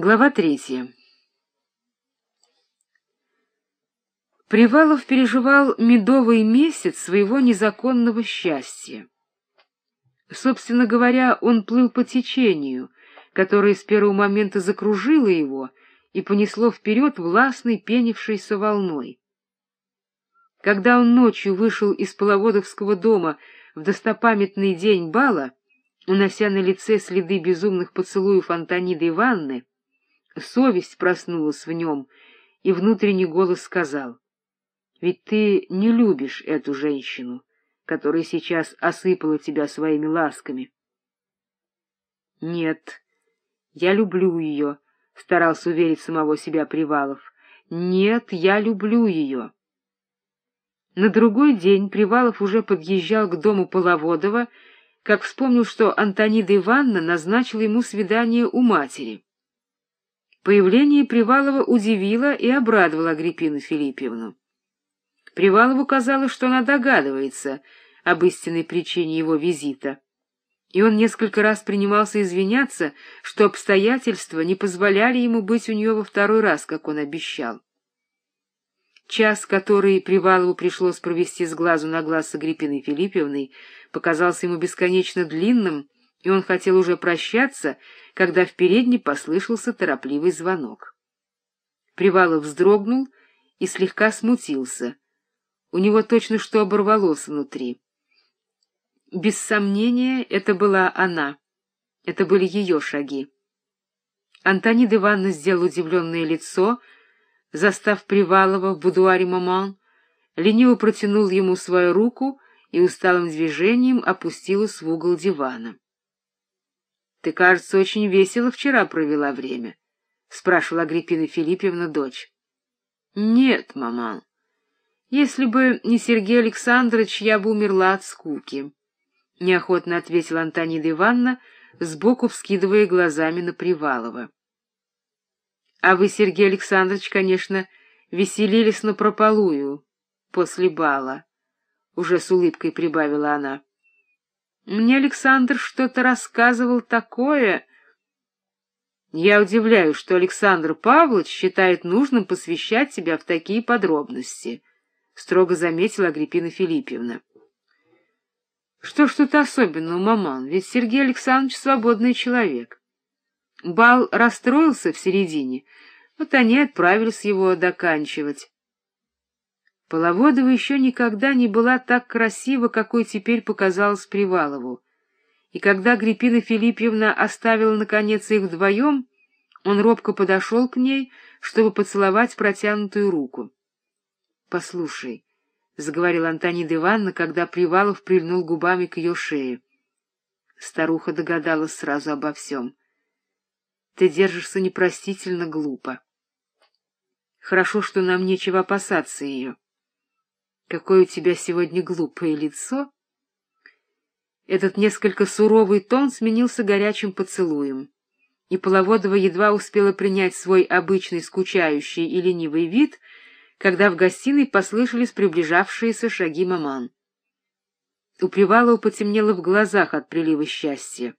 Глава третья. Привалов переживал медовый месяц своего незаконного счастья. Собственно говоря, он плыл по течению, которое с первого момента закружило его и понесло вперед властной пенившейся волной. Когда он ночью вышел из Половодовского дома в достопамятный день бала, унося на лице следы безумных поцелуев Антониды Ивановны, совесть проснулась в нем, и внутренний голос сказал, «Ведь ты не любишь эту женщину, которая сейчас осыпала тебя своими ласками». «Нет, я люблю ее», — старался уверить самого себя Привалов. «Нет, я люблю ее». На другой день Привалов уже подъезжал к дому Половодова, как вспомнил, что Антонида Ивановна назначила ему свидание у матери. Появление Привалова удивило и обрадовало Агриппину Филиппьевну. Привалову казалось, что она догадывается об истинной причине его визита, и он несколько раз принимался извиняться, что обстоятельства не позволяли ему быть у нее во второй раз, как он обещал. Час, который Привалову пришлось провести с глазу на глаз с Агриппиной Филиппьевной, показался ему бесконечно длинным, и он хотел уже прощаться, когда в передней послышался торопливый звонок. Привалов вздрогнул и слегка смутился. У него точно что оборвалось внутри. Без сомнения, это была она. Это были ее шаги. Антонида Ивановна сделала удивленное лицо, застав Привалова в будуаре маман, лениво протянул ему свою руку и усталым движением опустилась в угол дивана. — Ты, кажется, очень весело вчера провела время, — спрашивала Агриппина Филиппьевна дочь. — Нет, мама. Если бы не Сергей Александрович, я бы умерла от скуки, — неохотно ответила Антонида Ивановна, сбоку вскидывая глазами на Привалова. — А вы, Сергей Александрович, конечно, веселились напропалую после бала, — уже с улыбкой прибавила она. Мне Александр что-то рассказывал такое. Я удивляюсь, что Александр Павлович считает нужным посвящать себя в такие подробности, — строго заметила Агриппина Филиппьевна. Что ж тут особенного, маман, ведь Сергей Александрович свободный человек. Бал расстроился в середине, вот они отправились его доканчивать. Половодова еще никогда не была так красива, какой теперь показалась Привалову. И когда Гриппина Филиппьевна оставила, наконец, их вдвоем, он робко подошел к ней, чтобы поцеловать протянутую руку. — Послушай, — заговорила Антонида Ивановна, когда Привалов прильнул губами к ее шее. Старуха догадалась сразу обо всем. — Ты держишься непростительно глупо. Хорошо, что нам нечего опасаться ее. — Какое у тебя сегодня глупое лицо! Этот несколько суровый тон сменился горячим поцелуем, и Половодова едва успела принять свой обычный скучающий и ленивый вид, когда в гостиной послышались приближавшиеся шаги маман. У Привалова потемнело в глазах от прилива счастья,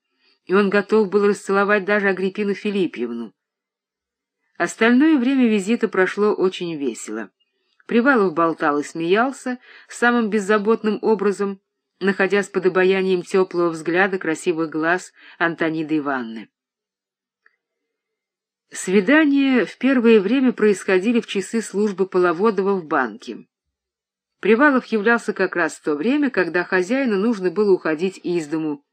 и он готов был расцеловать даже Агриппину Филиппьевну. Остальное время визита прошло очень весело. Привалов болтал и смеялся самым беззаботным образом, находясь под обаянием теплого взгляда красивых глаз Антониды Ивановны. Свидания в первое время происходили в часы службы Половодова в банке. Привалов являлся как раз в то время, когда хозяину нужно было уходить из дому,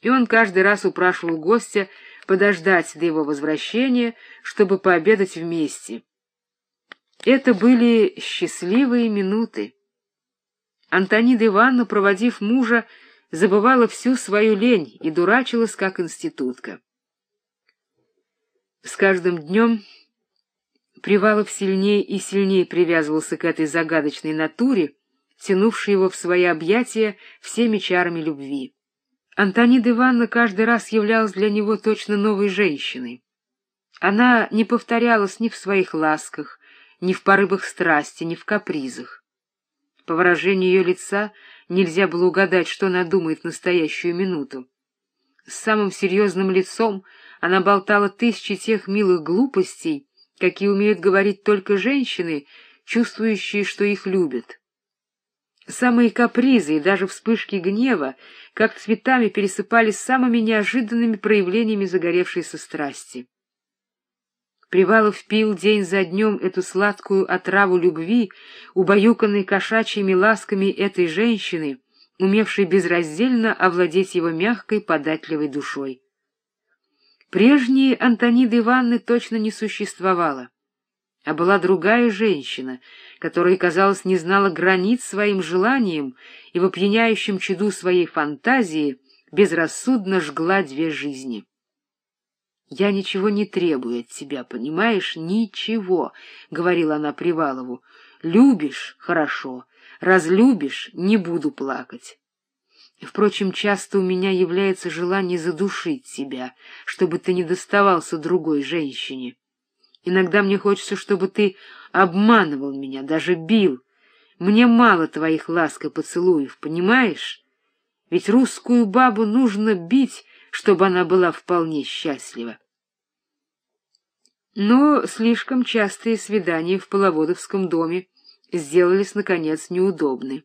и он каждый раз упрашивал гостя подождать до его возвращения, чтобы пообедать вместе. Это были счастливые минуты. Антонида Ивановна, проводив мужа, забывала всю свою лень и дурачилась, как институтка. С каждым днем Привалов сильнее и сильнее привязывался к этой загадочной натуре, тянувшей его в свои объятия всеми чарами любви. Антонида Ивановна каждый раз являлась для него точно новой женщиной. Она не повторялась ни в своих ласках, ни в порывах страсти, ни в капризах. По выражению ее лица нельзя было угадать, что она думает в настоящую минуту. С самым серьезным лицом Она болтала тысячи тех милых глупостей, какие умеют говорить только женщины, чувствующие, что их любят. Самые капризы и даже вспышки гнева, как цветами, пересыпались самыми неожиданными проявлениями загоревшейся страсти. Привалов пил день за днем эту сладкую отраву любви, убаюканной кошачьими ласками этой женщины, умевшей безраздельно овладеть его мягкой, податливой душой. Прежней Антониды Ивановны точно не существовало, а была другая женщина, которая, казалось, не знала границ своим желаниям и в опьяняющем чуду своей фантазии безрассудно жгла две жизни. «Я ничего не требую от тебя, понимаешь? Ничего», — говорила она Привалову. «Любишь — хорошо, разлюбишь — не буду плакать». Впрочем, часто у меня является желание задушить тебя, чтобы ты не доставался другой женщине. Иногда мне хочется, чтобы ты обманывал меня, даже бил. Мне мало твоих ласк и поцелуев, понимаешь? Ведь русскую бабу нужно бить, чтобы она была вполне счастлива. Но слишком частые свидания в Половодовском доме сделались, наконец, неудобны.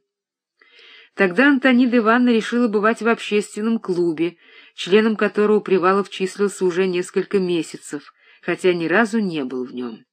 Тогда Антонида Ивановна решила бывать в общественном клубе, членом которого Привалов числился уже несколько месяцев, хотя ни разу не был в нем.